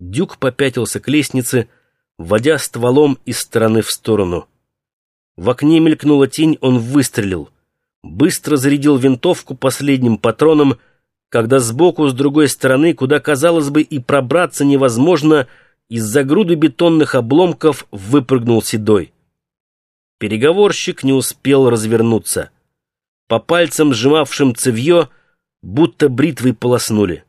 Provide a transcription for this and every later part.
Дюк попятился к лестнице, водя стволом из стороны в сторону. В окне мелькнула тень, он выстрелил. Быстро зарядил винтовку последним патроном, когда сбоку, с другой стороны, куда, казалось бы, и пробраться невозможно, из-за груды бетонных обломков выпрыгнул Седой. Переговорщик не успел развернуться. По пальцам, сжимавшим цевье, будто бритвой полоснули.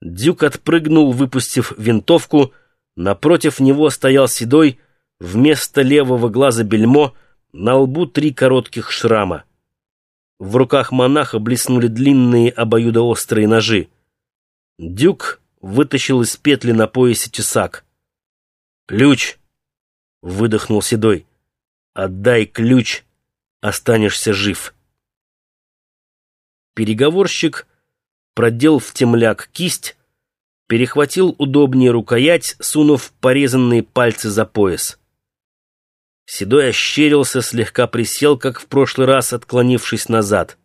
Дюк отпрыгнул, выпустив винтовку. Напротив него стоял седой, вместо левого глаза бельмо, на лбу три коротких шрама. В руках монаха блеснули длинные обоюдоострые ножи. Дюк вытащил из петли на поясе тесак. «Ключ!» — выдохнул Седой. «Отдай ключ, останешься жив». Переговорщик продел в темляк кисть, перехватил удобнее рукоять, сунув порезанные пальцы за пояс. Седой ощерился, слегка присел, как в прошлый раз, отклонившись назад.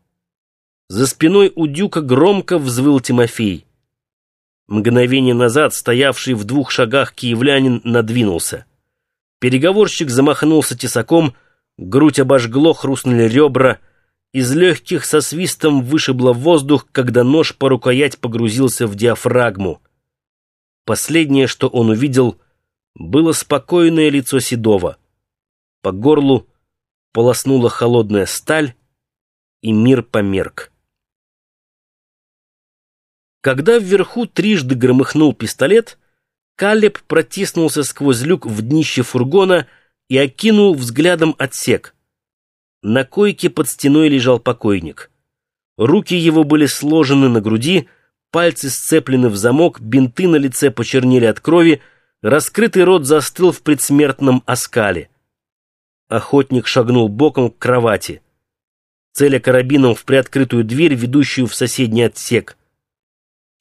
За спиной у Дюка громко взвыл Тимофей. Мгновение назад стоявший в двух шагах киевлянин надвинулся. Переговорщик замахнулся тесаком, грудь обожгло, хрустнули ребра — из легких со свистом вышибло воздух, когда нож по рукоять погрузился в диафрагму. Последнее, что он увидел, было спокойное лицо Седова. По горлу полоснула холодная сталь, и мир померк. Когда вверху трижды громыхнул пистолет, Калеб протиснулся сквозь люк в днище фургона и окинул взглядом отсек. На койке под стеной лежал покойник. Руки его были сложены на груди, пальцы сцеплены в замок, бинты на лице почернели от крови, раскрытый рот застыл в предсмертном оскале. Охотник шагнул боком к кровати, целя карабином в приоткрытую дверь, ведущую в соседний отсек.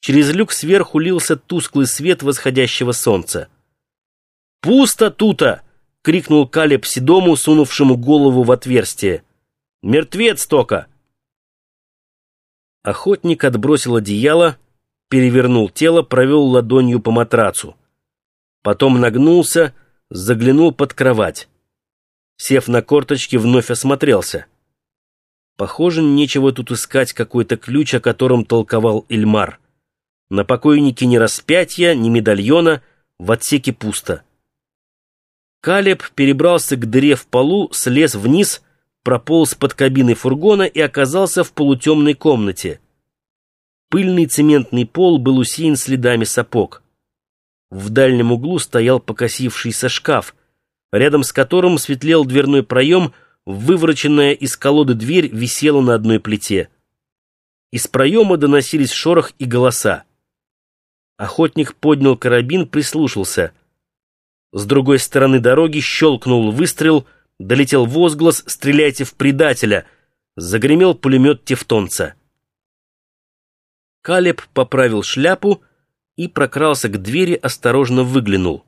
Через люк сверху лился тусклый свет восходящего солнца. «Пусто тута!» — крикнул Калеб Седому, сунувшему голову в отверстие. «Мертвец только!» Охотник отбросил одеяло, перевернул тело, провел ладонью по матрацу. Потом нагнулся, заглянул под кровать. Сев на корточки, вновь осмотрелся. Похоже, нечего тут искать какой-то ключ, о котором толковал Ильмар. На покойнике ни распятия, ни медальона, в отсеке пусто. Калеб перебрался к дыре в полу, слез вниз, прополз под кабиной фургона и оказался в полутемной комнате. Пыльный цементный пол был усеян следами сапог. В дальнем углу стоял покосившийся шкаф, рядом с которым светлел дверной проем, вывороченная из колоды дверь висела на одной плите. Из проема доносились шорох и голоса. Охотник поднял карабин, прислушался — с другой стороны дороги щелкнул выстрел, долетел возглас «Стреляйте в предателя!» Загремел пулемет тевтонца. Калеб поправил шляпу и прокрался к двери, осторожно выглянул.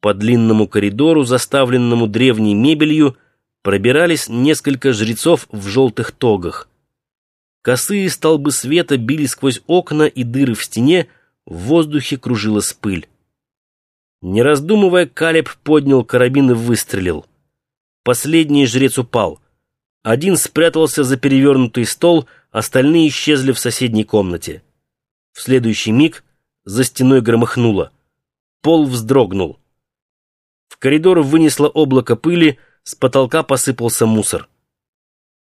По длинному коридору, заставленному древней мебелью, пробирались несколько жрецов в желтых тогах. Косые столбы света били сквозь окна и дыры в стене, в воздухе кружилась пыль. Не раздумывая, Калеб поднял карабин и выстрелил. Последний жрец упал. Один спрятался за перевернутый стол, остальные исчезли в соседней комнате. В следующий миг за стеной громыхнуло. Пол вздрогнул. В коридор вынесло облако пыли, с потолка посыпался мусор.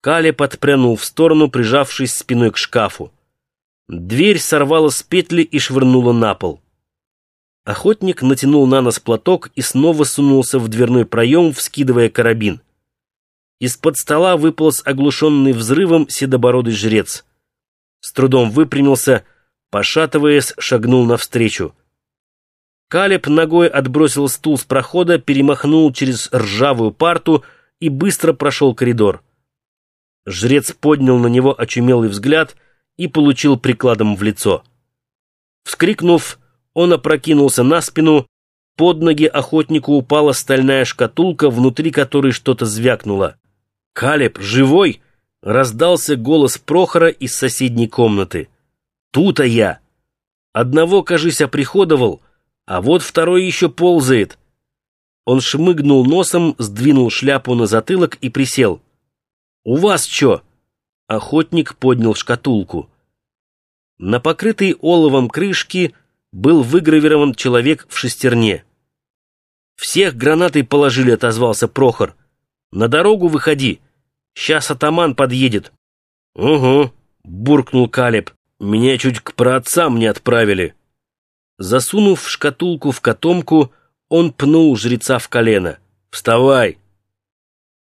Калеб отпрянул в сторону, прижавшись спиной к шкафу. Дверь сорвала с петли и швырнула на пол. Охотник натянул на нос платок и снова сунулся в дверной проем, вскидывая карабин. Из-под стола выполз оглушенный взрывом седобородый жрец. С трудом выпрямился, пошатываясь, шагнул навстречу. Калеб ногой отбросил стул с прохода, перемахнул через ржавую парту и быстро прошел коридор. Жрец поднял на него очумелый взгляд и получил прикладом в лицо. Вскрикнув, он опрокинулся на спину, под ноги охотнику упала стальная шкатулка, внутри которой что-то звякнуло. «Калеб, живой!» — раздался голос Прохора из соседней комнаты. «Тут-то я! Одного, кажись, оприходовал, А вот второй еще ползает. Он шмыгнул носом, сдвинул шляпу на затылок и присел. «У вас что?» Охотник поднял шкатулку. На покрытой оловом крышке был выгравирован человек в шестерне. «Всех гранатой положили», — отозвался Прохор. «На дорогу выходи. Сейчас атаман подъедет». «Угу», — буркнул Калеб. «Меня чуть к праотцам не отправили». Засунув шкатулку в котомку, он пнул жреца в колено. «Вставай!»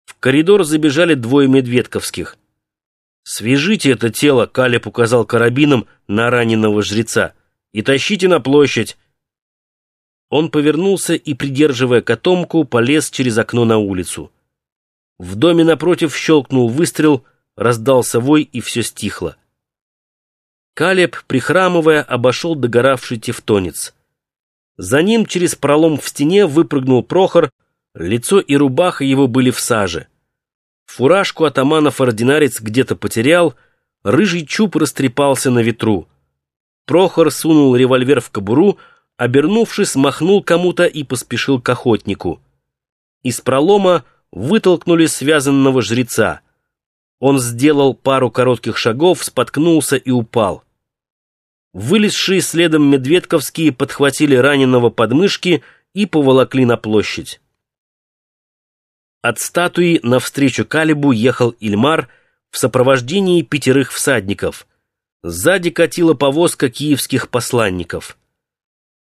В коридор забежали двое медведковских. «Свяжите это тело», — Калеб указал карабином на раненого жреца, «и тащите на площадь. Он повернулся и, придерживая котомку, полез через окно на улицу. В доме напротив щелкнул выстрел, раздался вой, и все стихло. Калеб, прихрамывая, обошел догоравший тевтонец. За ним через пролом в стене выпрыгнул Прохор, лицо и рубаха его были в саже. Фуражку атаманов ординарец где-то потерял, рыжий чуб растрепался на ветру. Прохор сунул револьвер в кобуру, обернувшись, махнул кому-то и поспешил к охотнику. Из пролома вытолкнули связанного жреца. Он сделал пару коротких шагов, споткнулся и упал. Вылезшие следом медведковские подхватили раненого подмышки и поволокли на площадь. От статуи навстречу Калибу ехал Ильмар в сопровождении пятерых всадников. Сзади катила повозка киевских посланников.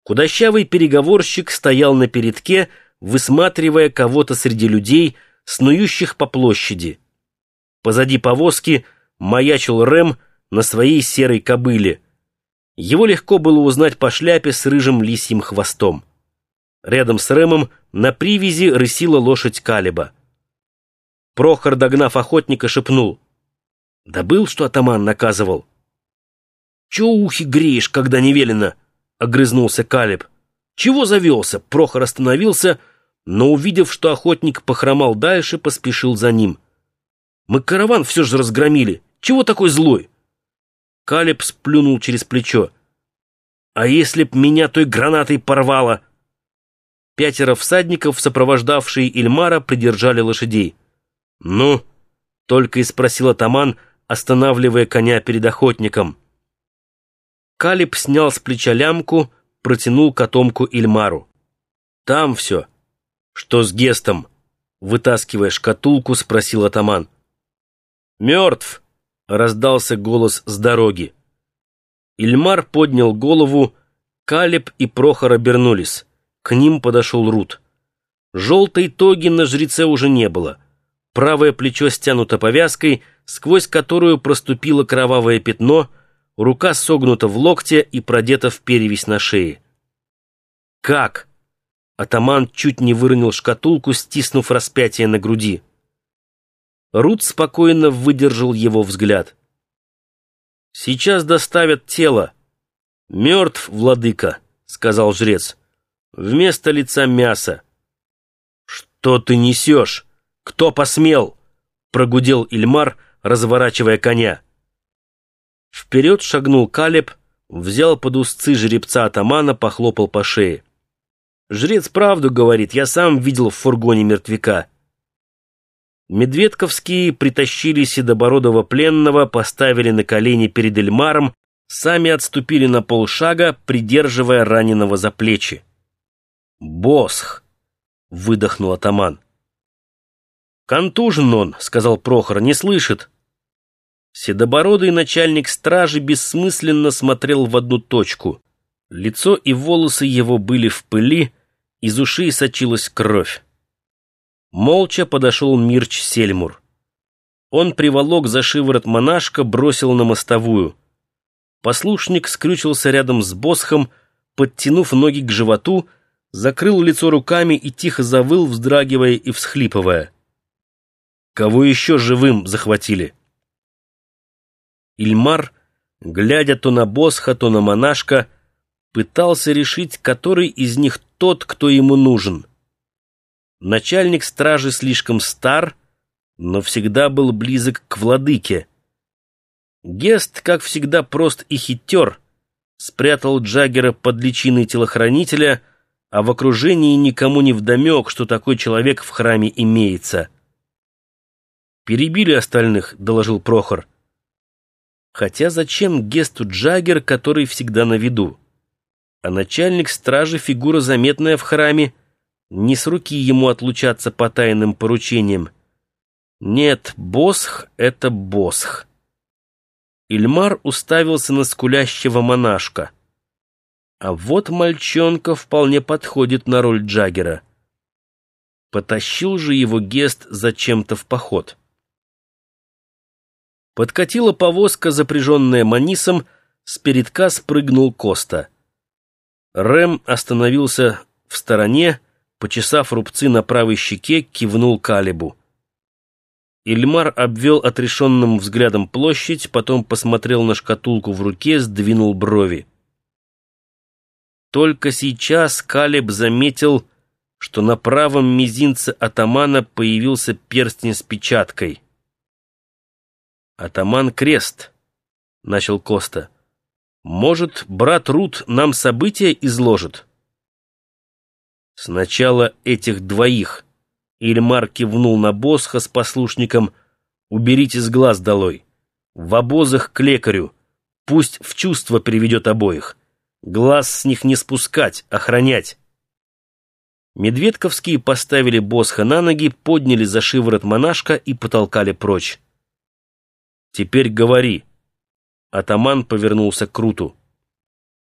Худощавый переговорщик стоял на передке, высматривая кого-то среди людей, снующих по площади. Позади повозки маячил Рэм на своей серой кобыле. Его легко было узнать по шляпе с рыжим лисьим хвостом. Рядом с Рэмом на привязи рысила лошадь Калиба. Прохор, догнав охотника, шепнул. «Да был, что атаман наказывал?» «Чего ухи греешь, когда не велено?» — огрызнулся Калиб. «Чего завелся?» Прохор остановился, но, увидев, что охотник похромал дальше, поспешил за ним. «Мы караван все же разгромили. Чего такой злой?» Калиб сплюнул через плечо. «А если б меня той гранатой порвало?» Пятеро всадников, сопровождавшие Ильмара, придержали лошадей. «Ну?» — только и спросил атаман, останавливая коня перед охотником. Калиб снял с плеча лямку, протянул котомку Ильмару. «Там все». «Что с Гестом?» Вытаскивая шкатулку, спросил атаман. «Мертв!» — раздался голос с дороги. Ильмар поднял голову, Калиб и Прохор обернулись. К ним подошел Рут. Желтой тоги на жреце уже не было. Правое плечо стянуто повязкой, сквозь которую проступило кровавое пятно — рука согнута в локте и продета в перевязь на шее. «Как?» Атаман чуть не выронил шкатулку, стиснув распятие на груди. Рут спокойно выдержал его взгляд. «Сейчас доставят тело. Мертв, владыка», — сказал жрец. «Вместо лица мяса». «Что ты несешь? Кто посмел?» — прогудел Ильмар, разворачивая коня. Вперед шагнул Калеб, взял под узцы жеребца атамана, похлопал по шее. «Жрец правду говорит, я сам видел в фургоне мертвяка». Медведковские притащили седобородого пленного, поставили на колени перед Эльмаром, сами отступили на полшага, придерживая раненого за плечи. «Босх!» — выдохнул атаман. «Контужен он», — сказал Прохор, — «не слышит». Седобородый начальник стражи бессмысленно смотрел в одну точку. Лицо и волосы его были в пыли, из ушей сочилась кровь. Молча подошел Мирч Сельмур. Он приволок за шиворот монашка, бросил на мостовую. Послушник скрючился рядом с босхом, подтянув ноги к животу, закрыл лицо руками и тихо завыл, вздрагивая и всхлипывая. «Кого еще живым захватили?» Ильмар, глядя то на Босха, то на монашка, пытался решить, который из них тот, кто ему нужен. Начальник стражи слишком стар, но всегда был близок к владыке. Гест, как всегда, прост и хитер, спрятал Джаггера под личиной телохранителя, а в окружении никому не вдомек, что такой человек в храме имеется. «Перебили остальных», — доложил Прохор. Хотя зачем Гесту Джаггер, который всегда на виду? А начальник стражи — фигура заметная в храме, не с руки ему отлучаться по тайным поручениям. Нет, Босх — это Босх. Ильмар уставился на скулящего монашка. А вот мальчонка вполне подходит на роль Джаггера. Потащил же его Гест зачем-то в поход. Подкатила повозка, запряженная манисом, с передка спрыгнул Коста. Рэм остановился в стороне, почесав рубцы на правой щеке, кивнул Калибу. Ильмар обвел отрешенным взглядом площадь, потом посмотрел на шкатулку в руке, сдвинул брови. Только сейчас Калиб заметил, что на правом мизинце атамана появился перстень с печаткой. «Атаман Крест», — начал Коста. «Может, брат Рут нам события изложит?» «Сначала этих двоих», — Ильмар кивнул на Босха с послушником, «уберите с глаз долой. В обозах к лекарю. Пусть в чувство приведет обоих. Глаз с них не спускать, охранять». Медведковские поставили Босха на ноги, подняли за шиворот монашка и потолкали прочь. «Теперь говори». Атаман повернулся к Круту.